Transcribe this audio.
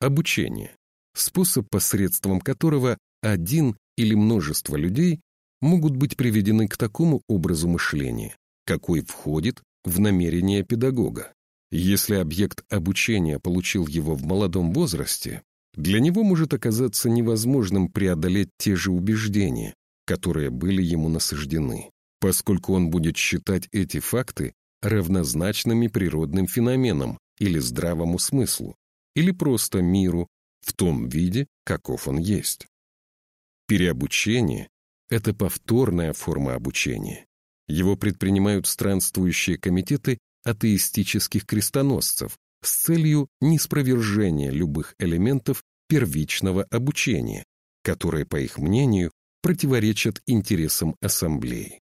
обучение, способ, посредством которого один или множество людей могут быть приведены к такому образу мышления, какой входит в намерение педагога. Если объект обучения получил его в молодом возрасте, для него может оказаться невозможным преодолеть те же убеждения, которые были ему насаждены, поскольку он будет считать эти факты равнозначными природным феноменам или здравому смыслу, или просто миру в том виде, каков он есть. Переобучение — это повторная форма обучения. Его предпринимают странствующие комитеты атеистических крестоносцев с целью неспровержения любых элементов первичного обучения, которые, по их мнению, противоречат интересам ассамблеи.